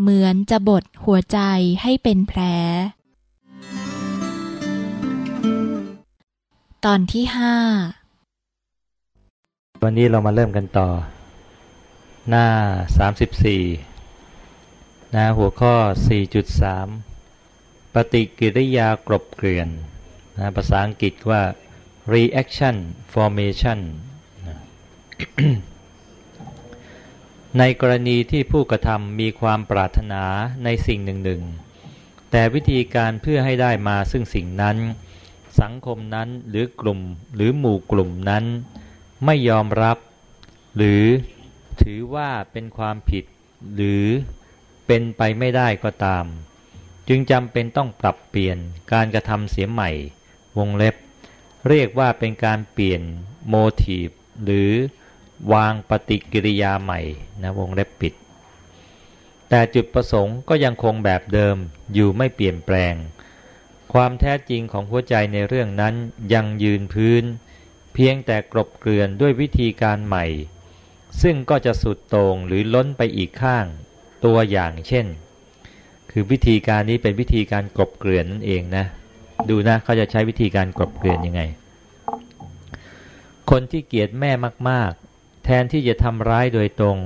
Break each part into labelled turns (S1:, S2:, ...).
S1: เหมือนจะบดหัวใจให้เป็นแผล ตอนที่ห้า
S2: วันนี้เรามาเริ่มกันต่อ หน้า 34 นะหัวข้อ 4.3 ปฏิกิริยากรบเกลื่อนนะภาษาอังกฤษว่า reaction formation นะ ในกรณีที่ผู้กระทำมีความปรารถนาในสิ่งหนึ่งหนึ่งแต่วิธีการเพื่อให้ได้มาซึ่งสิ่งนั้น สังคมนั้นหรือกลุ่มหรือหมู่กลุ่มนั้น ไม่ยอมรับ หรือถือว่าเป็นความผิด หรือเป็นไปไม่ได้ก็ตาม จึงจำเป็นต้องปรับเปลี่ยนการกระทำเสียใหม่ วงเล็บ เรียกว่าเป็นการเปลี่ยนโมทีฟหรือ วางปฏิกิริยาใหม่นะวงเล็บปิด แต่จุดประสงค์ก็ยังคงแบบเดิมอยู่ไม่เปลี่ยนแปลง ความแท้จริงของหัวใจในเรื่องนั้นยังยืนพื้น เพียงแต่กรบเกลื่อนด้วยวิธีการใหม่ ซึ่งก็จะสุดโต่งหรือล้นไปอีกข้าง ตัวอย่างเช่น คือวิธีการนี้เป็นวิธีการกรบเกลื่อนนั่นเองนะ ดูนะเขาจะใช้วิธีการกรบเกลื่อนยังไง คนที่เกลียดแม่มาก แทนที่จะทำร้ายโดยตรง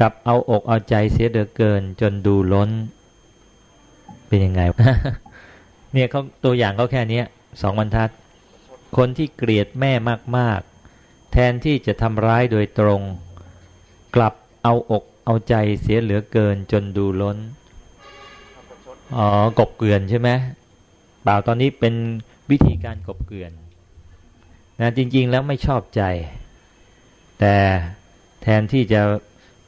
S2: กับเอาอกเอาใจเสียเดือเกินจนดูล้น เป็นยังไง เนี่ยเขาตัวอย่างเขาแค่นี้สองบรรทัด คนที่เกลียดแม่มาก ๆ แทนที่จะทำร้ายโดยตรง กลับเอาอกเอาใจเสียเหลือเกินจนดูล้นอ๋อกบเกลื่อนใช่ไหมเปล่าตอนนี้เป็นวิธีการกบเกลื่อนนะจริง ๆ แล้วไม่ชอบใจ แต่แทนที่จะ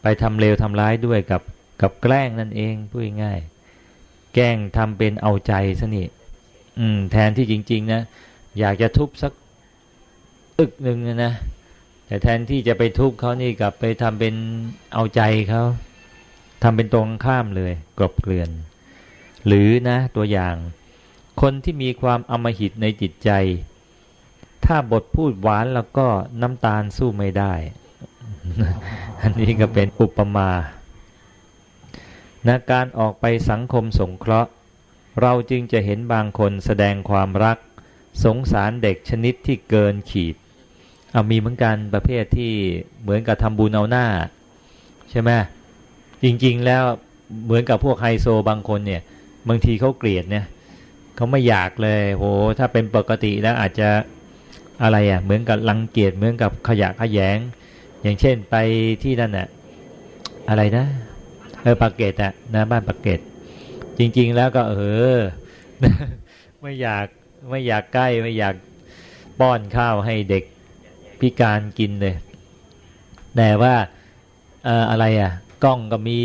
S2: ไปทำเลวทำร้ายด้วยกับกับแกล้งนั่นเองพูดง่ายแกล้งทำเป็นเอาใจซะนี่อืม แทนที่จริง ๆ นะ อยากจะทุบสักอึกหนึ่งนะแต่แทนที่จะไปทุบเขานี่กลับไปทำเป็นเอาใจเขาทำเป็นตรงข้ามเลยกลบเกลื่อน หรือนะตัวอย่าง คนที่มีความอมหิตในจิตใจ ถ้าบทพูดหวานแล้วก็น้ำตาลสู้ไม่ได้ อันนี้ก็เป็นอุปมานะการออกไปสังคมสงเคราะห์ เราจึงจะเห็นบางคนแสดงความรัก สงสารเด็กชนิดที่เกินขีด เอามีเหมือนกันประเภทที่เหมือนกับทำบุญเอาหน้า ใช่ไหมจริงๆแล้วเหมือนกับพวกไฮโซบางคนเนี่ย บางทีเขาเกลียดเนี่ยเขาไม่อยากเลยโหถ้าเป็นปกติแล้วอาจจะ อะไรอะเหมือนกับลังเกียจเหมือนกับขยะขยง อย่างเช่นไปที่นั่นน่ะอะไรนะเออปากเกตอะนะบ้านปากเกตจริง ๆ แล้วก็เออไม่อยากไม่อยากใกล้ไม่อยากป้อนข้าวให้เด็กพิการกินเลยแต่ว่าเอออะไรอะ กล้องก็มี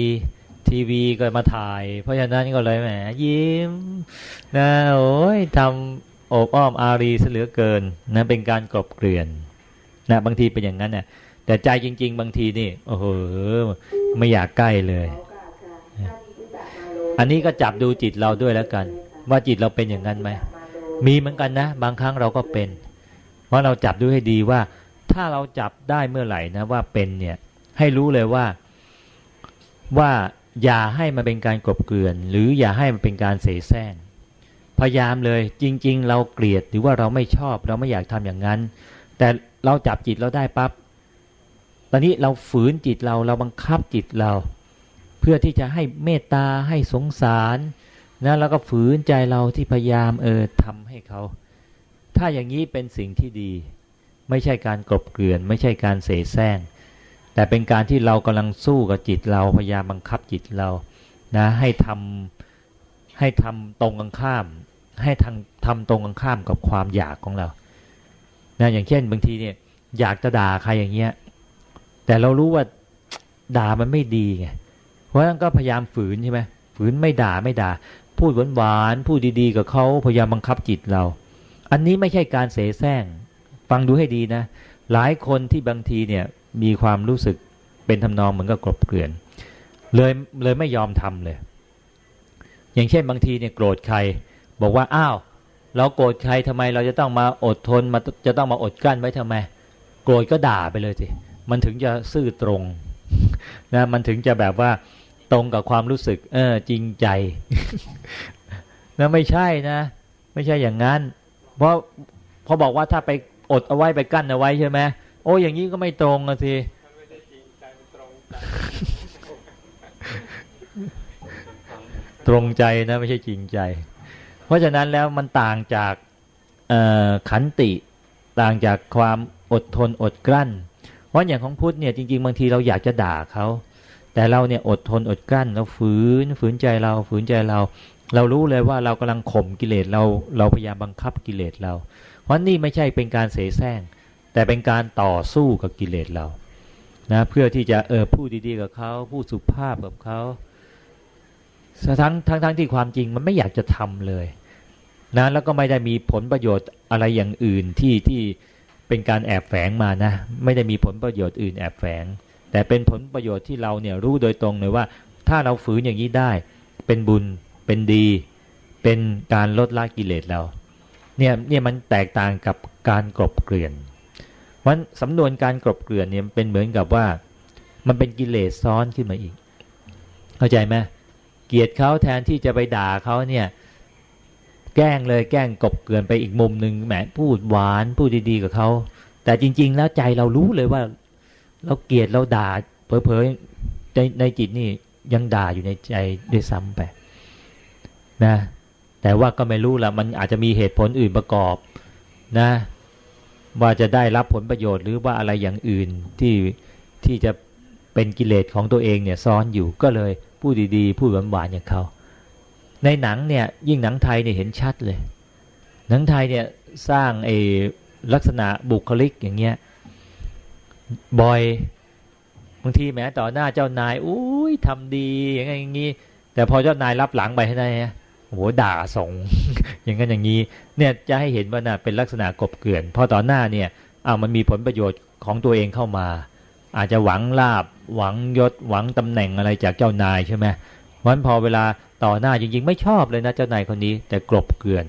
S2: ทีวีก็มาถ่าย เพราะฉะนั้นก็เลยแหมยิ้มนะโอ้ยทำ โอบอ้อมอารีเสือเกินนะเป็นการกลบเกลื่อนนะบางทีเป็นอย่างนั้นนะแต่ใจจริง ๆ บางทีนี่โอ้โหไม่อยากใกล้เลย อันนี้ก็จับดูจิตเราด้วยแล้วกัน ว่าจิตเราเป็นอย่างนั้นไหมมีเหมือนกันนะ บางครั้งเราก็เป็น เพราะเราจับดูให้ดีว่า ถ้าเราจับได้เมื่อไหร่นะว่าเป็นเนี่ย ให้รู้เลยว่าว่าอย่าให้มันเป็นการกลบเกลื่อน หรืออย่าให้มันเป็นการเสแสร้ง พยายามเลย จริง ๆ เราเกลียดหรือว่าเราไม่ชอบ เราไม่อยากทำอย่างนั้น แต่เราจับจิตเราได้ปับ๊บตอนนี้เราฝืนจิตเราเราบังคับจิตเรา เพื่อที่จะให้เมตตาให้สงสารนะแล้วก็ฝืนใจเราที่พยายามเออทำให้เขา ถ้าอย่างนี้เป็นสิ่งที่ดี ไม่ใช่การกลบเกลื่อน ไม่ใช่การเสแสร้งแต่เป็นการที่เรากำลังสู้กับจิตเราพยายามบังคับจิตเรานะให้ทำให้ทำตรงกันข้าม ให้ทางทำตรงกันข้ามกับความอยากของเรานะอย่างเช่นบางทีเนี่ย อยากจะด่าใครอย่างเงี้ย แต่เรารู้ว่าด่ามันไม่ดีไงเพราะฉะนั้นก็พยายามฝืนใช่ไหมฝืนไม่ด่าไม่ด่า พูดหวานๆพูดดีๆ กับเขาพยายามบังคับจิตเรา อันนี้ไม่ใช่การเสแสร้งฟังดูให้ดีนะ หลายคนที่บางทีเนี่ยมีความรู้สึกเป็นทำนองเหมือนกับกลบเกลื่อน เลยเลยไม่ยอมทำเลย อย่างเช่นบางทีเนี่ยโกรธใคร บอกว่าอ้าวเราโกรธใครทำไมเราจะต้องมาอดทนมาจะต้องมาอดกั้นไว้ทำไม โกรธก็ด่าไปเลยสิมันถึงจะซื่อตรงนะมันถึงจะแบบว่าตรงกับความรู้สึก เออจริงใจนะไม่ใช่นะ ไม่ใช่อย่างนั้น เพราะพอบอกว่าถ้าไปอดเอาไว้ไปกั้นเอาไว้ใช่ไหมโอ้อย่างนี้ก็ไม่ตรงอะสิตรงใจนะ ไม่ใช่จริงใจ เพราะฉะนั้นแล้วมันต่างจากขันติต่างจากความอดทนอดกลั้น เพราะอย่างของพุทธเนี่ยจริง ๆ บางทีเราอยากจะด่าเขาแต่เราเนี่ยอดทนอดกลั้นเราฝืนฝืนใจเราฝืนใจเรา เรารู้เลยว่าเรากำลังข่มกิเลสเราเราพยายามบังคับกิเลสเรา เพราะนี่ไม่ใช่เป็นการเสแสร้งแต่เป็นการต่อสู้กับกิเลสเรานะเพื่อที่จะเออพูดดีๆกับเขาพูดสุภาพกับเขา ทั้งทั้งทั้งที่ความจริงมันไม่อยากจะทำเลยนะแล้วก็ไม่ได้มีผลประโยชน์อะไรอย่างอื่นที่ที่เป็นการแอบแฝงมานะไม่ได้มีผลประโยชน์อื่นแอบแฝง แต่เป็นผลประโยชน์ที่เราเนี่ยรู้โดยตรงเลยว่า ถ้าเราฝืนอย่างนี้ได้ เป็นบุญเป็นดี เป็นการลดละกิเลสเราเนี่ยเนี่ยมันแตกต่างกับการกรบเกลื่อนวันสำนวนการกรบเกลื่อนเนี่ยเป็นเหมือนกับว่า มันเป็นกิเลสซ้อนขึ้นมาอีก เข้าใจไหม เกลียดเขาแทนที่จะไปด่าเขาเนี่ย แกล้งเลยแกล้งกบเกลื่อนไปอีกมุมหนึ่งแหมพูดหวานพูดดีๆกับเขา แต่จริง ๆ แล้วใจเรารู้เลยว่า เราเกลียดเราด่าเผลอๆในในจิตนี่ยังด่าอยู่ในใจด้วยซ้ำไปนะ แต่ว่าก็ไม่รู้ละมันอาจจะมีเหตุผลอื่นประกอบนะ ว่าจะได้รับผลประโยชน์หรือว่าอะไรอย่างอื่นที่ที่จะเป็นกิเลสของตัวเองเนี่ยซ้อนอยู่ก็เลย พูดดีๆ พูดหวานๆอย่างเขา ในหนังเนี่ยยิ่งหนังไทยเนี่ยเห็นชัดเลย หนังไทยเนี่ยสร้างไอ้ลักษณะบุคลิกอย่างเงี้ยบ่อยบางทีแม้ต่อหน้าเจ้านายอุ้ยทำดีอย่างงี้อย่างงี้แต่พอเจ้านายรับหลังไปให้ได้โหด่าส่งอย่างนั้นอย่างนี้เนี่ยจะให้เห็นว่าน่ะเป็นลักษณะกบเกลื่อนพอต่อหน้าเนี่ยอ้าวมันมีผลประโยชน์ของตัวเองเข้ามา อาจจะหวังลาบ หวังยศหวังตำแหน่งอะไรจากเจ้านายใช่ไหมวันพอเวลาต่อหน้าจริง ๆ ไม่ชอบเลยนะเจ้านายคนนี้ แต่กลบเกลื่อน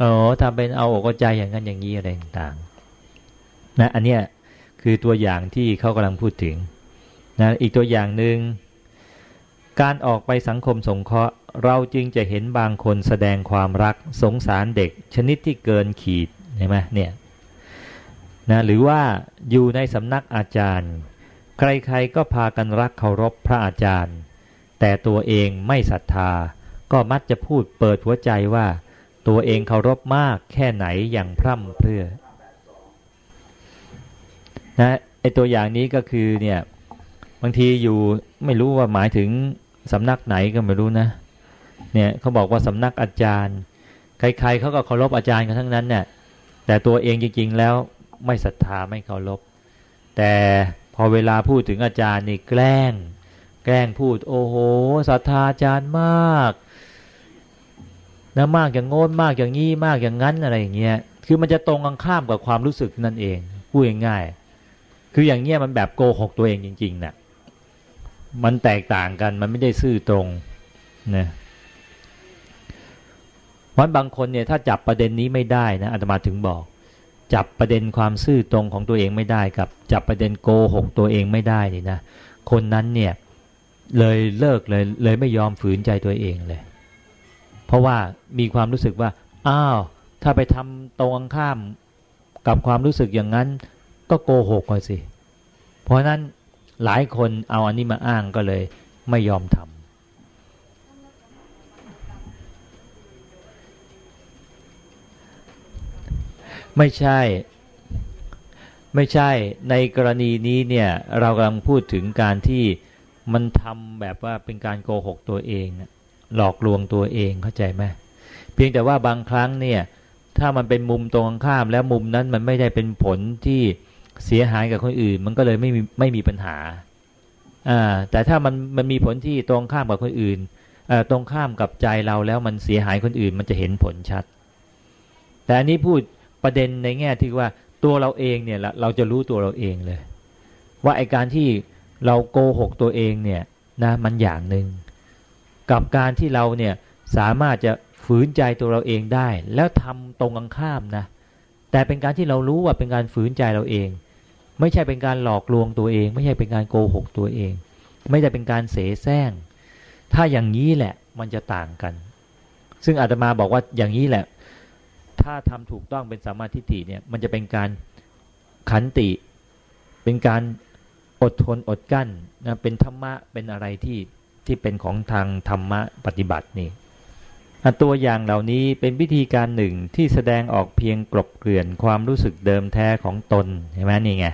S2: อ๋อทำเป็นเอาอกใจอย่างนั้นอย่างนี้อะไรต่างๆนะอันเนี้ยคือตัวอย่างที่เขากำลังพูดถึงนะอีกตัวอย่างหนึ่งการออกไปสังคมสงเคราะห์ เราจึงจะเห็นบางคนแสดงความรักสงสารเด็ก ชนิดที่เกินขีดเห็นไหมเนี่ยนะหรือว่าอยู่ในสำนักอาจารย์ ใครๆก็พากันรักเคารพพระอาจารย์ แต่ตัวเองไม่ศรัทธา ก็มักจะพูดเปิดหัวใจว่า ตัวเองเคารพมากแค่ไหนอย่างพร่ำเพรื่อนะไอตัวอย่างนี้ก็คือเนี่ยบางทีอยู่ไม่รู้ว่าหมายถึงสำนักไหนก็ไม่รู้นะเนี่ยเขาบอกว่าสำนักอาจารย์ ใครๆเขาก็เคารพอาจารย์กันทั้งนั้นเนี่ยแต่ตัวเองจริงๆแล้วไม่ศรัทธาไม่เคารพแต่ อเวลาพูดถึงอาจารย์นี่แกล้ง แกล้งพูด โอ้โหศรัทธาอาจารย์มากนะมากอย่างโง่มากอย่างงี้มากอย่างนั้นอะไรอย่างเงี้ยคือมันจะตรงกันข้ามกับความรู้สึกนั่นเองพูดง่ายๆคืออย่างเงี้ยมันแบบโกหกตัวเองจริงๆนะ่ะมันแตกต่างกันมันไม่ได้ซื่อตรงนะเพราะบางคนเนี่ยถ้าจับประเด็นนี้ไม่ได้นะอาตมาถึงบอก จับประเด็นความซื่อตรงของตัวเองไม่ได้กับ จับประเด็นโกหกตัวเองไม่ได้นี่นะคนนั้นเนี่ยเลยเลิกเลยเลยไม่ยอมฝืนใจตัวเองเลย เพราะว่ามีความรู้สึกว่า อ้าว ถ้าไปทำตรงข้ามกับความรู้สึกอย่างนั้น ก็โกหกเลยสิ เพราะนั้นหลายคนเอาอันนี้มาอ้างก็เลยไม่ยอมทำ ไม่ใช่ ไม่ใช่ในกรณีนี้เนี่ย เรากำลังพูดถึงการที่มันทำแบบว่าเป็นการโกหกตัวเอง หลอกลวงตัวเองเข้าใจไหมเพียงแต่ว่าบางครั้งเนี่ย ถ้ามันเป็นมุมตรงข้ามแล้วมุมนั้นมันไม่ได้เป็นผลที่เสียหายกับคนอื่น มันก็เลยไม่มีไม่มีปัญหาอ่าแต่ถ้ามันมันมีผลที่ตรงข้ามกับคนอื่นตรงข้ามกับใจเราแล้วมันเสียหายคนอื่นมันจะเห็นผลชัด แต่อันนี้พูด ประเด็นในแง่ที่ว่าตัวเราเองเนี่ยเราจะรู้ตัวเราเองเลย ว่าไอการที่เราโกหกตัวเองเนี่ยนะมันอย่างหนึ่งกับการที่เราเนี่ยสามารถจะฝืนใจตัวเราเองได้ แล้วทำตรงกันข้ามนะแต่เป็นการที่เรารู้ว่าเป็นการฝืนใจเราเอง ไม่ใช่เป็นการหลอกลวงตัวเอง ไม่ใช่เป็นการโกหกตัวเอง ไม่ได้เป็นการเสแสร้งถ้าอย่างนี้แหละมันจะต่างกัน ซึ่งอาตมาบอกว่าอย่างนี้แหละ ถ้าทำถูกต้องเป็นสัมมาทิฏฐิเนี่ยมันจะเป็นการขันติ เป็นการอดทนอดกั้นนะเป็นธรรมะเป็นอะไรที่ที่เป็นของทางธรรมะปฏิบัตินี่ตัวอย่างเหล่านี้เป็นวิธีการหนึ่งที่แสดงออกเพียงกลบเกลื่อนความรู้สึกเดิมแท้ของตนเห็นไหมนี่ไง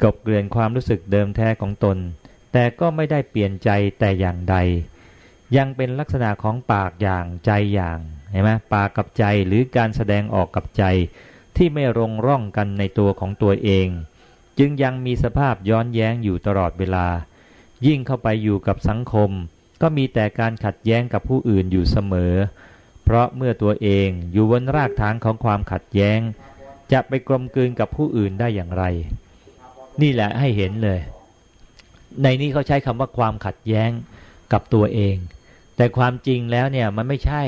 S2: กลบเกลื่อนความรู้สึกเดิมแท้ของตน แต่ก็ไม่ได้เปลี่ยนใจแต่อย่างใด ยังเป็นลักษณะของปากอย่างใจอย่าง เห็นไหมปากกับใจหรือการแสดงออกกับใจ ที่ไม่รงร่องกันในตัวของตัวเอง จึงยังมีสภาพย้อนแย้งอยู่ตลอดเวลา ยิ่งเข้าไปอยู่กับสังคม ก็มีแต่การขัดแย้งกับผู้อื่นอยู่เสมอ เพราะเมื่อตัวเองอยู่บนรากฐานของความขัดแย้ง จะไปกลมกลืนกับผู้อื่นได้อย่างไร นี่แหละให้เห็นเลย ในนี้เขาใช้คำว่าความขัดแย้งกับตัวเอง แต่ความจริงแล้วเนี่ยมันไม่ใช่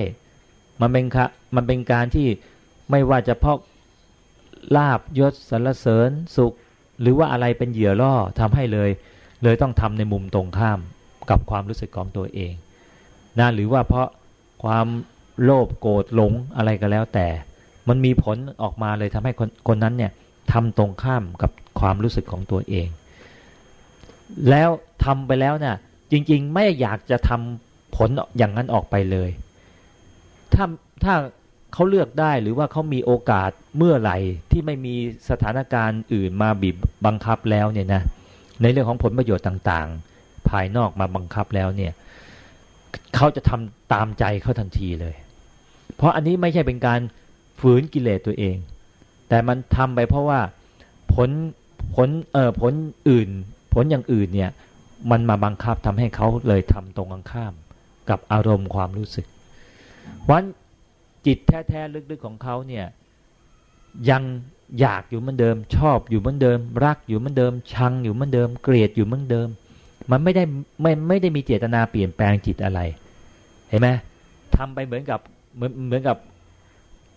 S2: มันเป็นคะมันเป็นการที่ไม่ว่าจะเพาะลาบยศสรรเสริญสุข หรือว่าอะไรเป็นเหยื่อล่อทำให้เลย เลยต้องทำในมุมตรงข้ามกับความรู้สึกของตัวเองนะหรือว่าเพราะความโลภโกรธหลงอะไรก็แล้วแต่ มันมีผลออกมาเลยทำให้คนคนนั้นเนี่ยทำตรงข้ามกับความรู้สึกของตัวเอง แล้วทำไปแล้วเนี่ยจริง ๆ ไม่อยากจะทำผลอย่างนั้นออกไปเลย ถ้าถ้าเขาเลือกได้หรือว่าเขามีโอกาสเมื่อไหร่ที่ไม่มีสถานการณ์อื่นมาบีบบังคับแล้วเนี่ยนะในเรื่องของผลประโยชน์ต่างๆ ภายนอกมาบังคับแล้วเนี่ยเขาจะทำตามใจเขาทันทีเลย เพราะอันนี้ไม่ใช่เป็นการฝืนกิเลสตัวเอง แต่มันทำไปเพราะว่าผลผลเออผลอื่น ผลอย่างอื่นเนี่ยมันมาบังคับทำให้เขาเลยทำตรงกันข้าม กับอารมณ์ความรู้สึก วันจิตแท้ๆลึกๆของเขาเนี่ยยังอยากอยู่เหมือนเดิม ชอบอยู่เหมือนเดิม รักอยู่เหมือนเดิม ชังอยู่เหมือนเดิม เกลียดอยู่เหมือนเดิม มันไม่ได้ไม่ไม่ได้มีเจตนาเปลี่ยนแปลงจิตอะไร เห็นไหมทำไปเหมือนกับเหมือนเหมือนกับ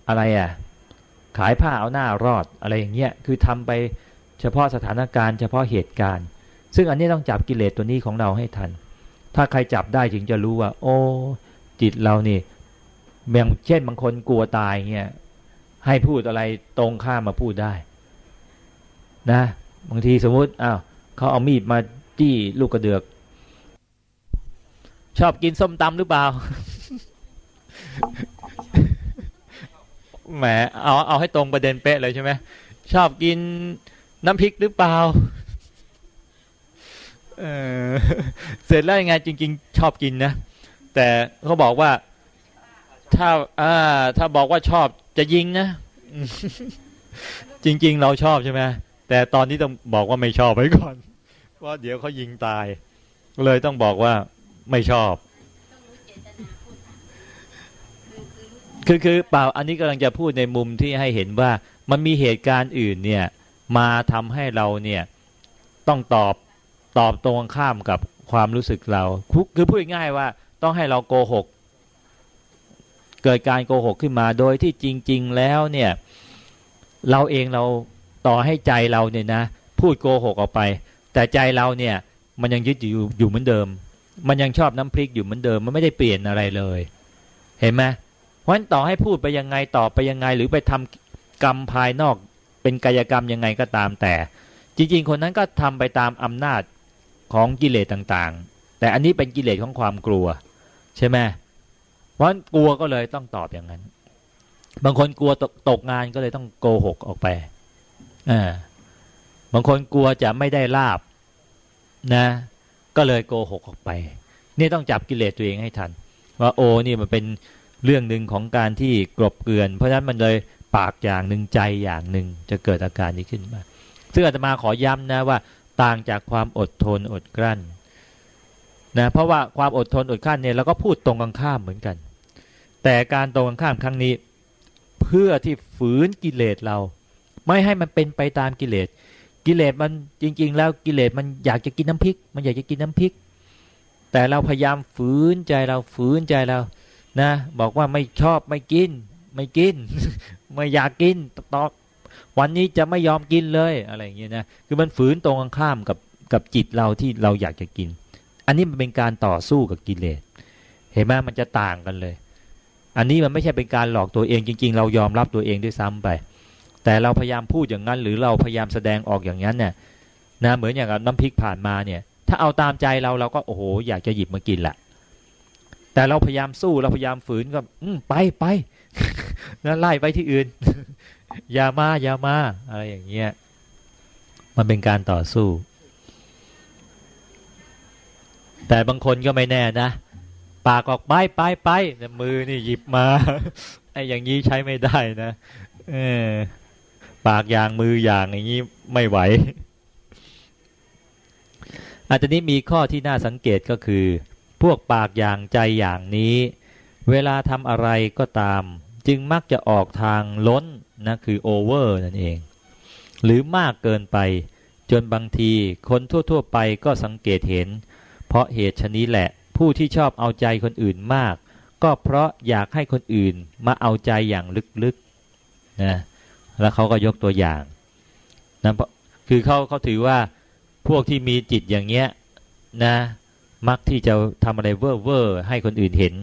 S2: อะไรอะขายผ้าเอาหน้ารอดอะไรอย่างเงี้ยคือทำไปเฉพาะสถานการณ์เฉพาะเหตุการณ์ ซึ่งอันนี้ต้องจับกิเลสตัวนี้ของเราให้ทัน ถ้าใครจับได้ถึงจะรู้ว่า โอ้จิตเรานี่ อย่างเช่นบางคนกลัวตายเงี้ยให้พูดอะไรตรงข้ามมาพูดได้ นะบางทีสมมติอ้าวเขาเอามีดมาจี้ลูกกระเดือก ชอบกินส้มตำหรือเปล่าแหมเอาเอาให้ตรงประเด็นเป๊ะเลยใช่ไหมชอบกินน้ำพริกหรือเปล่าเออเสร็จแล้วยังไงจริง ๆ ชอบกินนะ แต่เขาบอกว่า ถ้าอ่าถ้าบอกว่าชอบจะยิงนะ จริง ๆ เราชอบใช่ไหมแต่ตอนนี้ต้องบอกว่าไม่ชอบไว้ก่อนว่าเดี๋ยวเขายิงตาย เลยต้องบอกว่าไม่ชอบ คือคือเปล่าอันนี้กำลังจะพูดในมุมที่ให้เห็นว่ามันมีเหตุการณ์อื่นเนี่ยมาทำให้เราเนี่ยต้องตอบตอบตรงข้ามกับความรู้สึกเรา คือพูดง่ายว่าต้องให้เราโกหก เกิดการโกหกขึ้นมาโดยที่จริง ๆ แล้วเนี่ย เราเองเราต่อให้ใจเราเนี่ยนะ พูดโกหกออกไป แต่ใจเราเนี่ย มันยังยึดอยู่อยู่เหมือนเดิม มันยังชอบน้ำพริกอยู่เหมือนเดิม มันไม่ได้เปลี่ยนอะไรเลย เห็นไหมเพราะฉะนั้นต่อให้พูดไปยังไงต่อไปยังไง หรือไปทำกรรมภายนอกเป็นกายกรรมยังไงก็ตามแต่ จริง ๆ คนนั้นก็ทำไปตามอำนาจของกิเลสต่างๆ แต่อันนี้เป็นกิเลสของความกลัว ใช่ไหมเพ ราะกลัวก็เลยต้องตอบอย่างนั้น บางคนกลัวตกตกงานก็เลยต้องโกหกออกไปอ่าบางคนกลัวจะไม่ได้ลาบนะ ก็เลยโกหกออกไป นี่ต้องจับกิเลสตัวเองให้ทัน ว่าโอ้นี่มันเป็นเรื่องหนึ่งของการที่กลบเกลื่อน เพราะฉะนั้นมันเลยปากอย่างหนึ่งใจอย่างหนึ่งจะเกิดอาการนี้ขึ้นมา ซึ่งอาตมาขอย้ำนะว่า ต่างจากความอดทนอดกลั้นนะเพราะว่าความอดทนอดกลั้นเนี่ยเราก็พูดตรงกันข้ามเหมือนกัน แต่การตรงกันข้ามครั้งนี้ เพื่อที่ฝืนกิเลสเรา ไม่ให้มันเป็นไปตามกิเลส กิเลสมันจริง ๆ แล้วกิเลสมันอยากจะกินน้ำพริก มันอยากจะกินน้ำพริก แต่เราพยายามฝืนใจเราฝืนใจเรานะ บอกว่าไม่ชอบไม่กิน ไม่กิน ไม่อยากกินตอวันนี้จะไม่ยอมกินเลยอะไรอย่างเงี้ยนะคือมันฝืนตรงข้ามกับกับจิตเราที่เราอยากจะกิน อันนี้มันเป็นการต่อสู้กับกิเลส เห็นไหมมันจะต่างกันเลย อันนี้มันไม่ใช่เป็นการหลอกตัวเองจริง ๆ เรายอมรับตัวเองด้วยซ้ำไป แต่เราพยายามพูดอย่างนั้น หรือเราพยายามแสดงออกอย่างนั้นเนี่ยนะเหมือนอย่างน้ำพริกผ่านมาเนี่ย ถ้าเอาตามใจเราเราก็โอ้โหอยากจะหยิบมากินแหละแต่เราพยายามสู้เราพยายามฝืนก็ อืไปไปนั่นไล่ไปที่อื่น อย่ามาอย่ามาอะไรอย่างเงี้ยมันเป็นการต่อสู้ แต่บางคนก็ไม่แน่นะ ปากออกไปไปไปแต่มือนี่หยิบมาไอ้อย่างนี้ใช้ไม่ได้นะเออปากอย่างมืออย่างอย่างนี้ไม่ไหวอาจจะนี้มีข้อที่น่าสังเกตก็คือ พวกปากอย่างใจอย่างนี้ เวลาทำอะไรก็ตาม จึงมักจะออกทางล้นนะคือโอเวอร์นั่นเอง หรือมากเกินไป จนบางทีคนทั่ว ๆ ไปก็สังเกตเห็น เพราะเหตุชนี้แหละ ผู้ที่ชอบเอาใจคนอื่นมาก ก็เพราะอยากให้คนอื่นมาเอาใจอย่างลึกๆนะแล้วเขาก็ยกตัวอย่างนะคือเขาเขาถือว่าพวกที่มีจิตอย่างเงี้ยนะ มักที่จะทำอะไรเว่อร์เวอร์ให้คนอื่นเห็น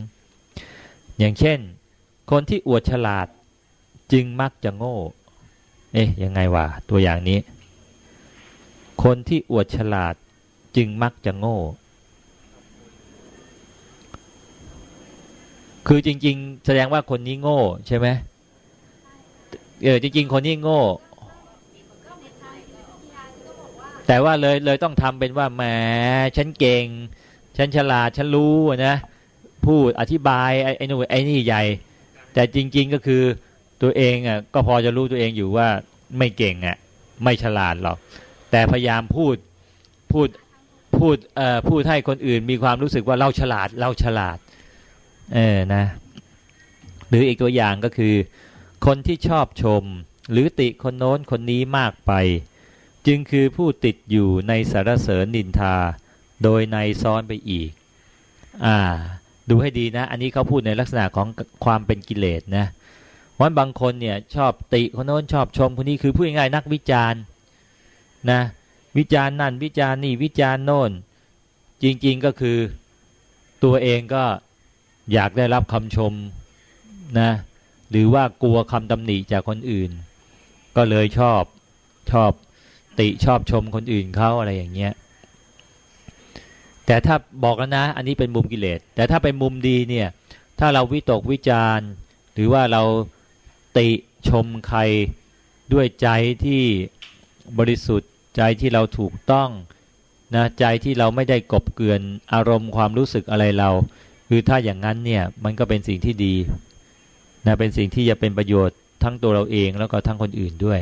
S2: อย่างเช่น คนที่อวดฉลาดจึงมักจะโง่ เอ๊ะยังไงวะตัวอย่างนี้ คนที่อวดฉลาดจึงมักจะโง่ คือจริง ๆ แสดงว่าคนนี้โง่ใช่ไหมเออจริง ๆ คนนี้โง่ แต่ว่าเลยเลยต้องทำเป็นว่าแหมฉันเก่ง ฉันฉลาดฉันรู้นะพูดอธิบายไอ้ไอ้นู่นไอ้นี่ใหญ่ แต่จริง ๆก็คือตัวเองอะก็พอจะรู้ตัวเองอยู่ว่าไม่เก่งอะไม่ฉลาดหรอก แต่พยายามพูดพูดพูดเอ่อพูดให้คนอื่นมีความรู้สึกว่าเราฉลาดเราฉลาด เออนะหรืออีกตัวอย่างก็คือ คนที่ชอบชม หรือติคนโน้นคนนี้มากไป จึงคือผู้ติดอยู่ในสารเสริญนินทา โดยในซ้อนไปอีก อ่า ดูให้ดีนะ อันนี้เขาพูดในลักษณะของความเป็นกิเลสนะวันบางคนเนี่ยชอบติคนโน้นชอบชมคนนี้คือพูดง่ายๆนักวิจารณ์นะวิจารณ์นั่นวิจารณ์นี่วิจารณ์โน่น จริง ๆก็คือตัวเองก็ อยากได้รับคำชมนะหรือว่ากลัวคำตำหนิจากคนอื่น ก็เลยชอบชอบติชอบชมคนอื่นเขาอะไรอย่างเงี้ยแต่ถ้าบอกแล้วนะ อันนี้เป็นมุมกิเลส แต่ถ้าเป็นมุมดีเนี่ย ถ้าเราวิตกวิจารณ์หรือว่าเราติชมใครด้วยใจที่บริสุทธิ์ใจที่เราถูกต้องนะใจที่เราไม่ได้กบเกลื่อนอารมณ์ความรู้สึกอะไรเรา คือถ้าอย่างนั้นเนี่ยมันก็เป็นสิ่งที่ดีนะเป็นสิ่งที่จะเป็นประโยชน์ทั้งตัวเราเองแล้วก็ทั้งคนอื่นด้วย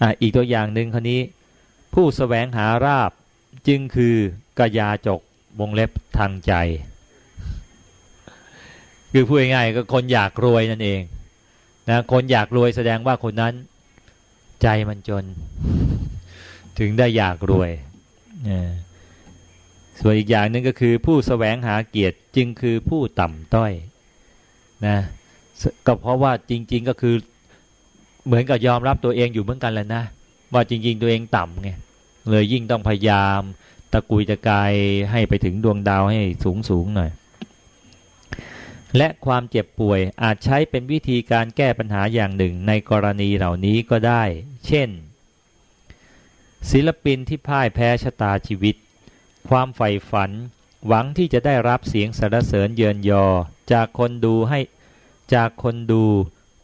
S2: อะอีกตัวอย่างหนึ่งคนนี้ ผู้สแสวงหาราบจึงคือกยาจกวงเล็บทางใจ คือพูดง่ายๆก็คนอยากรวยนั่นเองนะคนอยากรวยแสดงว่าคนนั้น ใจมันจน ถึงได้อยากรวย ส่วนอีกอย่างหนึ่งก็คือผู้สแสวงหาเกียรติจึงคือผู้ต่ำต้อยนะก็เพราะว่าจริง ๆก็คือเหมือนกับยอมรับตัวเองอยู่เหมือนกันแหละนะว่าจริง ๆ ตัวเองต่ำไงเลยยิ่งต้องพยายามตะกุยตะกายให้ไปถึงดวงดาวให้สูงสูงหน่อย และความเจ็บป่วยอาจใช้เป็นวิธีการแก้ปัญหาอย่างหนึ่งในกรณีเหล่านี้ก็ได้ เช่น ศิลปินที่พ่ายแพ้ชะตาชีวิต ความใฝ่ฝัน หวังที่จะได้รับเสียงสรรเสริญเยินยอ จากคนดูให้จากคนดู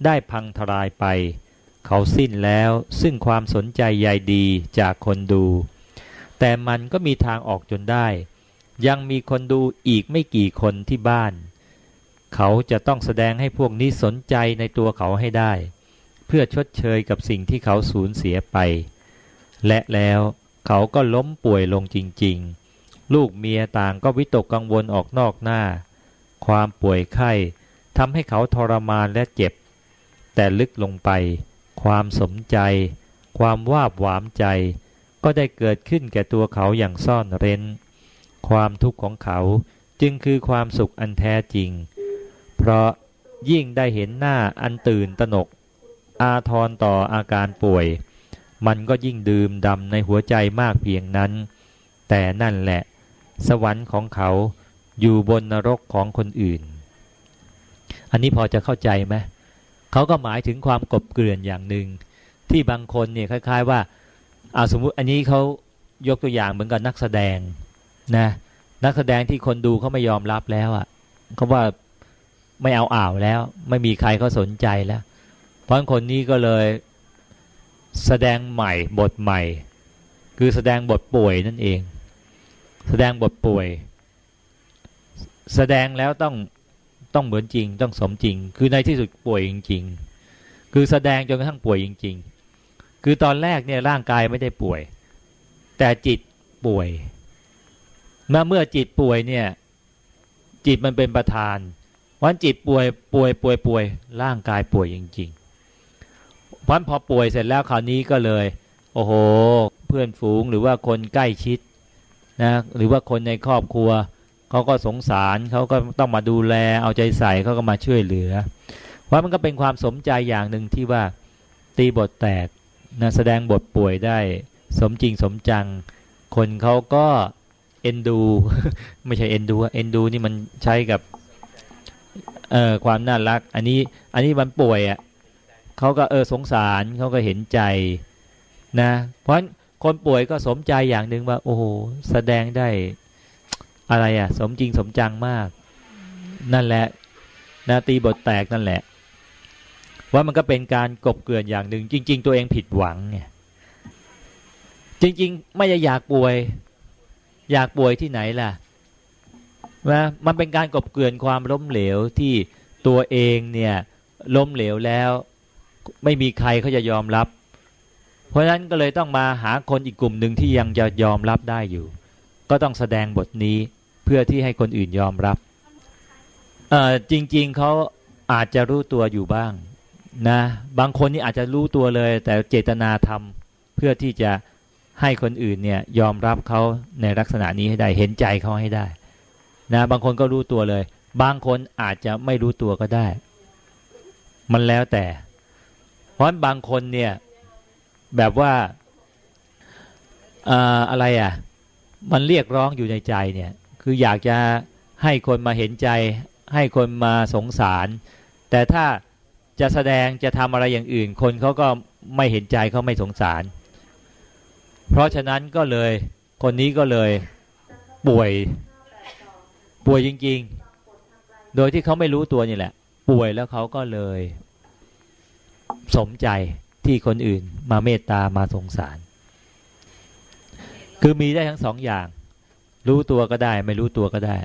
S2: ได้พังทลายไป เขาสิ้นแล้วซึ่งความสนใจใยดีจากคนดู แต่มันก็มีทางออกจนได้ ยังมีคนดูอีกไม่กี่คนที่บ้าน เขาจะต้องแสดงให้พวกนี้สนใจในตัวเขาให้ได้ เพื่อชดเชยกับสิ่งที่เขาสูญเสียไป และแล้วเขาก็ล้มป่วยลงจริง ๆ ลูกเมียต่างก็วิตกกังวลออกนอกหน้า ความป่วยไข้ทำให้เขาทรมานและเจ็บ แต่ลึกลงไป ความสมใจ ความวาบหวามใจ ก็ได้เกิดขึ้นแก่ตัวเขาอย่างซ่อนเร้น ความทุกข์ของเขาจึงคือความสุขอันแท้จริง เพราะยิ่งได้เห็นหน้าอันตื่นตนก อาทรต่ออาการป่วย มันก็ยิ่งดื่มดำในหัวใจมากเพียงนั้น แต่นั่นแหละ สวรรค์ของเขาอยู่บนนรกของคนอื่น อันนี้พอจะเข้าใจไหมเขาก็หมายถึงความกบเกลื่อนอย่างหนึ่งที่บางคนเนี่ยคล้าย ๆว่าเอาสมมุติอันนี้เขายกตัวอย่างเหมือนกับนักแสดงนะนักแสดงที่คนดูเขาไม่ยอมรับแล้วอะ่ะเขาว่าไม่เอาอ่าวแล้ว ไม่มีใครเขาสนใจแล้ว เพราะคนนี้ก็เลยแสดงใหม่บทใหม่ คือแสดงบทป่วยนั่นเอง แสดงบทป่วย แสดงแล้วต้องต้องเหมือนจริง ต้องสมจริง คือในที่สุดป่วยจริง ๆ คือแสดงจนกระทั่งป่วยจริง ๆ คือตอนแรกเนี่ยร่างกายไม่ได้ป่วย แต่จิตป่วยเมื่อเมื่อจิตป่วยเนี่ย จิตมันเป็นประธานวันจิตป่วยป่วยป่วยป่วย ร่างกายป่วยจริงๆวันพอป่วยเสร็จแล้วคราวนี้ก็เลย โอ้โห เพื่อนฝูงหรือว่าคนใกล้ชิด นะหรือว่าคนในครอบครัวเขาก็สงสารเขาก็ต้องมาดูแลเอาใจใส่เขาก็มาช่วยเหลือ เพราะมันก็เป็นความสมใจอย่างหนึ่งที่ว่าตีบทแตกนะแสดงบทป่วยได้สมจริงสมจัง คนเขาก็เอ็นดู ไม่ใช่เอ็นดูเอ็นดูนี่มันใช้กับเอ่อความน่ารัก อันนี้อันนี้มันป่วยอะ่ะเขาก็เออสงสารเขาก็เห็นใจนะ เพราะ คนป่วยก็สมใจอย่างหนึ่งว่า โอ้โหแสดงได้อะไรอะ่ะสมจริงสมจังมาก นั่นแหละนาตีบทแตกนั่นแหละ ว่ามันก็เป็นการกบเกลื่อนอย่างหนึ่ง จริง ๆ ตัวเองผิดหวังไงจริง ๆ ไม่ได้อยากป่วย อยากป่วยที่ไหนล่ะนะมันเป็นการกบเกลื่อนความล้มเหลวที่ตัวเองเนี่ยล้มเหลวแล้ว ไม่มีใครเขาจะยอมรับ เพราะฉะนั้นก็เลยต้องมาหาคนอีกกลุ่มหนึ่งที่ยังจะยอมรับได้อยู่ ก็ต้องแสดงบทนี้เพื่อที่ให้คนอื่นยอมรับจริง ๆเขาอาจจะรู้ตัวอยู่บ้างนะบางคนนี่อาจจะรู้ตัวเลย แต่เจตนาทำเพื่อที่จะให้คนอื่นเนี่ยยอมรับเขาในลักษณะนี้ให้ได้เห็นใจเขาให้ได้นะบางคนก็รู้ตัวเลย บางคนอาจจะไม่รู้ตัวก็ได้ มันแล้วแต่ เพราะบางคนเนี่ย แบบว่าอะไรอะ มันเรียกร้องอยู่ในใจเนี่ย คืออยากจะให้คนมาเห็นใจ ให้คนมาสงสาร แต่ถ้าจะแสดงจะทำอะไรอย่างอื่น คนเขาก็ไม่เห็นใจเขาไม่สงสาร เพราะฉะนั้นก็เลยคนนี้ก็เลยป่วยป่วยจริง ๆ โดยที่เขาไม่รู้ตัวนี่แหละ ป่วยแล้วเขาก็เลย สมใจ ที่คนอื่น มาเมตตามาสงสาร คือมีได้ทั้งสองอย่าง รู้ตัวก็ได้ ไม่รู้ตัวก็ได้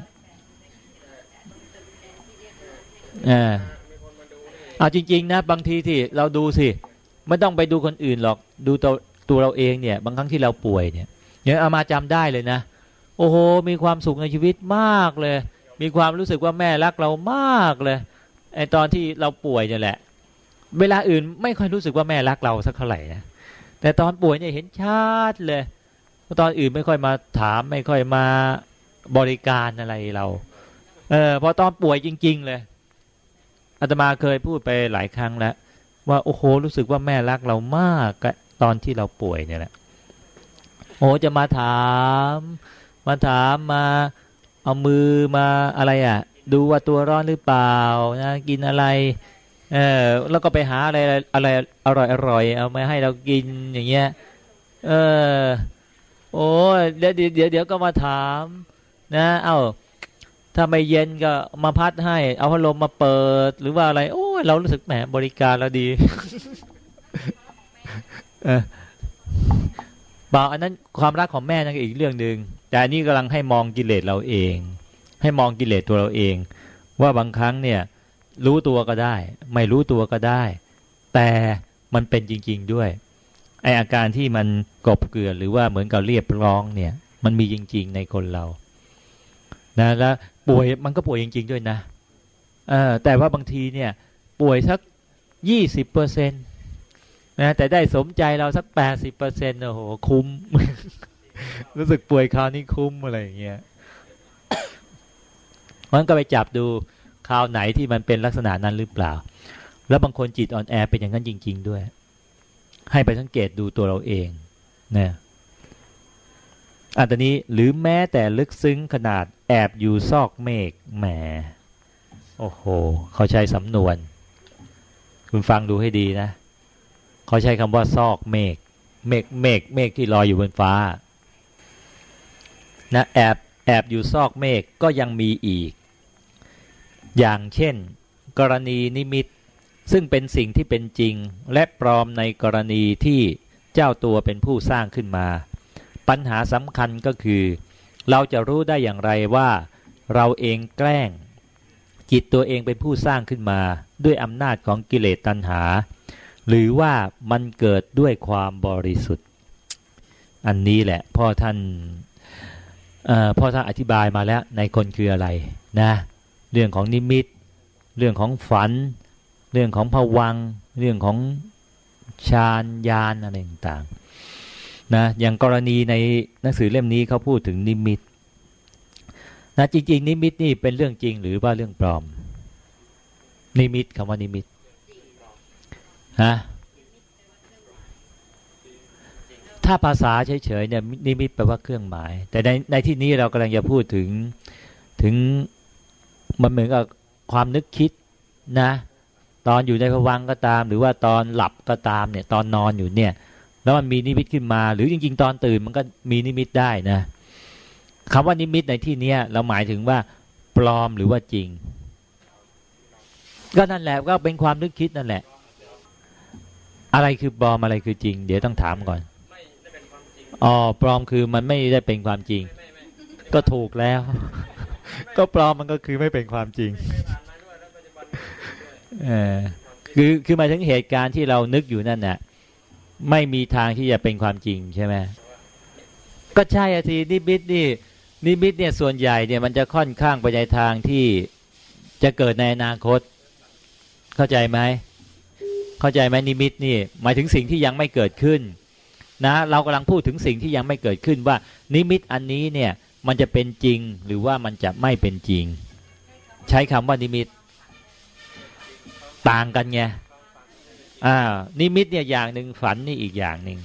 S2: อ่าเอาจริง ๆ นะ บางทีที่เราดูสิไม่ต้องไปดูคนอื่นหรอกดูตัวตัวเราเองเนี่ย บางครั้งที่เราป่วยเนี่ยอย่างเอามาจำได้เลยนะ โอ้โห มีความสุขในชีวิตมากเลย มีความรู้สึกว่าแม่รักเรามากเลยไอตอนที่เราป่วยเนี่ยแหละ เวลาอื่นไม่ค่อยรู้สึกว่าแม่รักเราสักเท่าไหร่นะแต่ตอนป่วยเนี่ยเห็นชัดเลยตอนอื่นไม่ค่อยมาถามไม่ค่อยมาบริการอะไรเรา เออพอตอนป่วยจริง ๆ เลยอาตมาเคยพูดไปหลายครั้งแล้ว ว่าโอ้โหรู้สึกว่าแม่รักเรามากตอนที่เราป่วยเนี่ยแหละโอ้จะมาถาม มาถามมาเอามือมาอะไรอะ ดูว่าตัวร้อนหรือเปล่านะกินอะไร เออ แล้วก็ไปหาอะไรอะไรอร่อยอร่อยเอามาให้เรากินอย่างเงี้ย เออ โอ้เดี๋ยวเดี๋ยวเดี๋ยวก็มาถาม นะ เอา้าถ้าไม่เย็นก็มาพัดให้ เอาพัดลมมาเปิด หรือว่าอะไร โอ้เรารู้สึกแหมบริการเราดีเปล่าอันนั้นความรักของแม่นั่นอีกเรื่องหนึ่งแต่อันนี้กำลังให้มองกิเลสเราเอง ให้มองกิเลสตัวเราเอง ว่าบางครั้งเนี่ย รู้ตัวก็ได้ ไม่รู้ตัวก็ได้ แต่มันเป็นจริง ๆด้วยไออาการที่มันกบเกลือหรือว่าเหมือนกับเรียบร้องเนี่ย มันมีจริง ๆ ในคนเรา นะแล้วป่วยมันก็ป่วยจริง ๆ ด้วยนะเออแต่ว่าบางทีเนี่ย ป่วยสักยี่สิบเปอร์เซ็นต์นะแต่ได้สมใจเราสักแปดสิบเปอร์เซ็นต์โอ้โหคุ้ม รู้สึกป่วยคราวนี้คุ้มอะไรอย่างเงี้ยมันก็ไปจับดู คราวไหนที่มันเป็นลักษณะนั้นหรือเปล่า แล้วบางคนจิตอ่อนแอเป็นอย่างนั้นจริง ๆ ด้วย ให้ไปสังเกตดูตัวเราเองนะอันตนี้หรือแม้แต่ลึกซึ้งขนาดแอบอยู่ซอกเมฆแหมโอ้โห เขาใช้สำนวน คุณฟังดูให้ดีนะ เขาใช้คำว่าซอกเมฆเมฆเมฆเมฆที่ลอยอยู่บนฟ้านะแอบแอบอยู่ซอกเมฆก็ยังมีอีก อย่างเช่น กรณีนิมิต ซึ่งเป็นสิ่งที่เป็นจริงและปลอมในกรณีที่เจ้าตัวเป็นผู้สร้างขึ้นมา ปัญหาสำคัญก็คือ เราจะรู้ได้อย่างไรว่า เราเองแกล้ง จิตตัวเองเป็นผู้สร้างขึ้นมา ด้วยอำนาจของกิเลสตัณหา หรือว่ามันเกิดด้วยความบริสุทธิ์ อันนี้แหละพ่อท่านพ่อท่านอธิบายมาแล้วในคนคืออะไรนะ เรื่องของนิมิต เรื่องของฝัน เรื่องของผวัง เรื่องของฌานญาณอะไรต่างๆนะอย่างกรณีในหนังสือเล่มนี้เขาพูดถึงนิมิตนะจริง ๆ นิมิตนี่เป็นเรื่องจริงหรือว่าเรื่องปลอม นิมิตคำว่านิมิตฮะถ้าภาษาเฉยๆเนี่ยนิมิตแปลว่าเครื่องหมาย แต่ในในที่นี้เรากำลังจะพูดถึงถึง มันเหมือนกับความนึกคิดนะ ตอนอยู่ในภวังก็ตาม หรือว่าตอนหลับก็ตามเนี่ย ตอนนอนอยู่เนี่ย แล้วมันมีนิมิตขึ้นมา หรือจริง ๆ ตอนตื่นมันก็มีนิมิตได้นะคำว่านิมิตในที่นี้เราหมายถึงว่าปลอมหรือว่าจริง ก็นั่นแหละก็เป็นความนึกคิดนั่นแหละ อะไรคือปลอมอะไรคือจริง เดี๋ยวต้องถามก่อนอ๋อปลอมคือมันไม่ได้เป็นความจริง ก็ถูกแล้ว ก็ปลอมมันก็คือไม่เป็นความจริงเออคือคือหมายถึงเหตุการณ์ที่เรานึกอยู่นั่นแหละไม่มีทางที่จะเป็นความจริงใช่ไหมก็ใช่อะทีนิมิตนี่นิมิตเนี่ยส่วนใหญ่เนี่ยมันจะค่อนข้างไปในทางที่จะเกิดในอนาคต เข้าใจไหมเข้าใจไหมนิมิตนี่ หมายถึงสิ่งที่ยังไม่เกิดขึ้น นะ เรากำลังพูดถึงสิ่งที่ยังไม่เกิดขึ้นว่า นิมิตอันนี้เนี่ย มันจะเป็นจริงหรือว่ามันจะไม่เป็นจริง ใช้คำว่านิมิต ต่างกันไงอ่านิมิตเนี่ยอย่างหนึ่งฝันนี่อีกอย่างหนึ่ง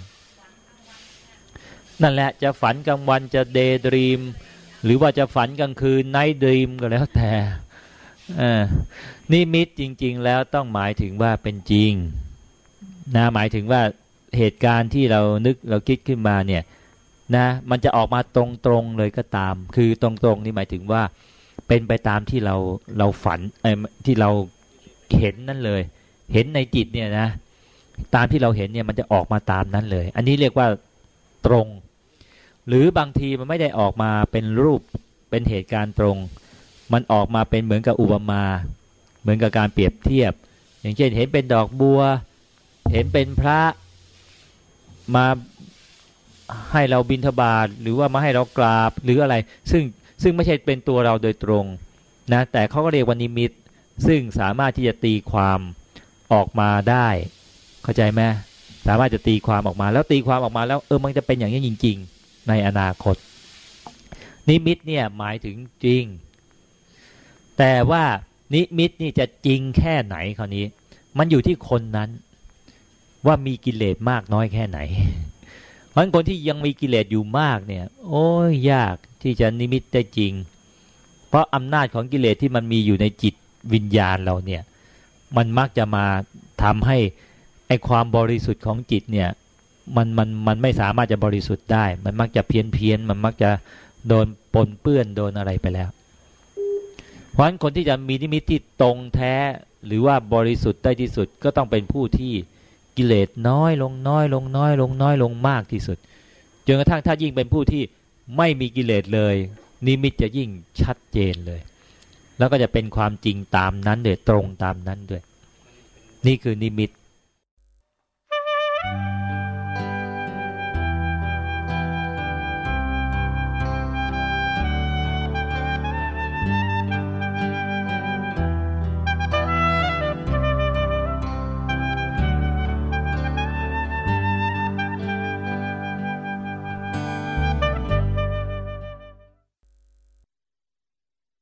S2: นั่นแหละจะฝันกลางวันจะ daydream หรือว่าจะฝันกลางคืน night dream ก็แล้วแต่นิมิตจริง ๆ แล้วต้องหมายถึงว่าเป็นจริงนะหมายถึงว่าเหตุการณ์ที่เรานึกเราคิดขึ้นมาเนี่ย นะมันจะออกมาตรงๆเลยก็ตาม คือตรงๆนี่หมายถึงว่า เป็นไปตามที่เราเราฝันที่เราเห็นนั่นเลย เห็นในจิตเนี่ยนะตามที่เราเห็นเนี่ยมันจะออกมาตามนั้นเลย อันนี้เรียกว่าตรง หรือบางทีมันไม่ได้ออกมาเป็นรูปเป็นเหตุการณ์ตรง มันออกมาเป็นเหมือนกับอุปมา เหมือนกับการเปรียบเทียบ อย่างเช่นเห็นเป็นดอกบัว เห็นเป็นพระมา ให้เราบินทบาทหรือว่ามาให้เรากราบหรืออะไร ซึ่งซึ่งไม่ใช่เป็นตัวเราโดยตรงนะแต่เขาก็เรียกว่านิมิต ซึ่งสามารถที่จะตีความออกมาได้ เข้าใจไหมสามารถจะตีความออกมา แล้วตีความออกมาแล้วเออมันจะเป็นอย่างนี้จริง ๆ ในอนาคต นิมิตเนี่ยหมายถึงจริง แต่ว่านิมิตนี่จะจริงแค่ไหนคราวนี้ มันอยู่ที่คนนั้น ว่ามีกิเลสมากน้อยแค่ไหน เพราะคนที่ยังมีกิเลสอยู่มากเนี่ย โอ้ยยากที่จะนิมิตได้จริง เพราะอำนาจของกิเลสที่มันมีอยู่ในจิตวิญญาณเราเนี่ย มันมักจะมาทำให้ไอความบริสุทธิ์ของจิตเนี่ยมันมันมันไม่สามารถจะบริสุทธิ์ได้ มันมักจะเพี้ยนเพียนมันมักจะโดนปนเปื้อนโดนอะไรไปแล้ว เพราะฉะนั้นคนที่จะมีนิมิตที่ตรงแท้หรือว่าบริสุทธิ์ได้ที่สุดก็ต้องเป็นผู้ที่ กิเลสน้อยลงน้อยลงน้อยลงน้อยลงมากที่สุดจนกระทั่งถ้ายิ่งเป็นผู้ที่ไม่มีกิเลสเลย นิมิตจะยิ่งชัดเจนเลย แล้วก็จะเป็นความจริงตามนั้นเลยตรงตามนั้นด้วย นี่คือนิมิต you